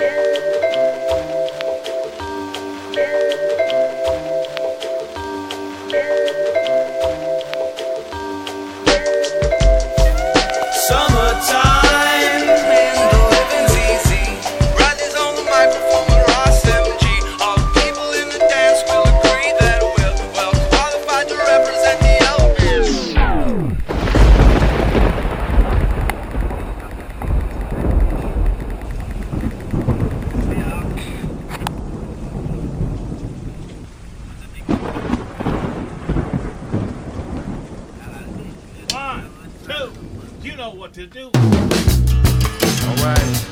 Hello. What to do. All right.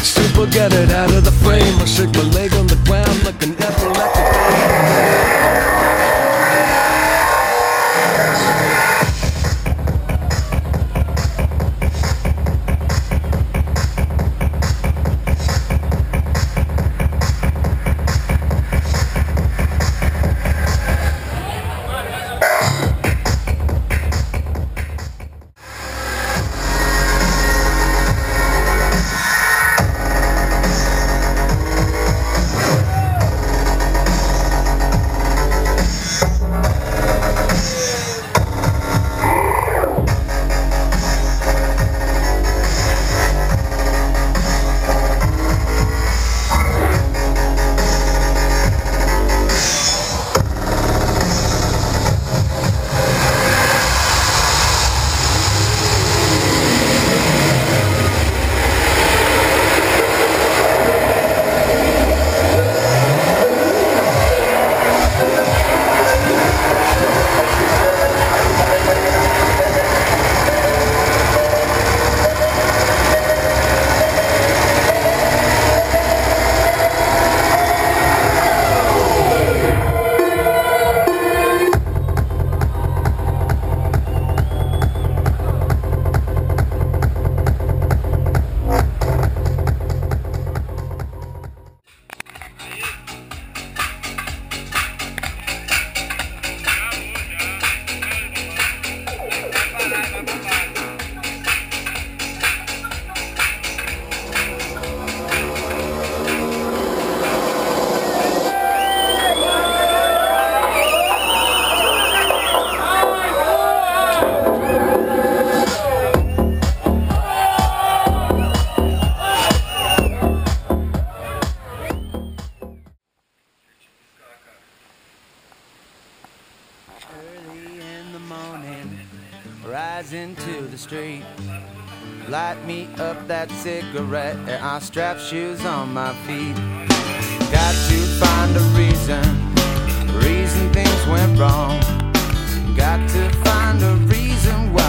Super get it out of the frame. I shake my leg on the ground rise into the street. Light me up that cigarette, and I strap shoes on my feet. Got to find a reason, reason things went wrong. Got to find a reason why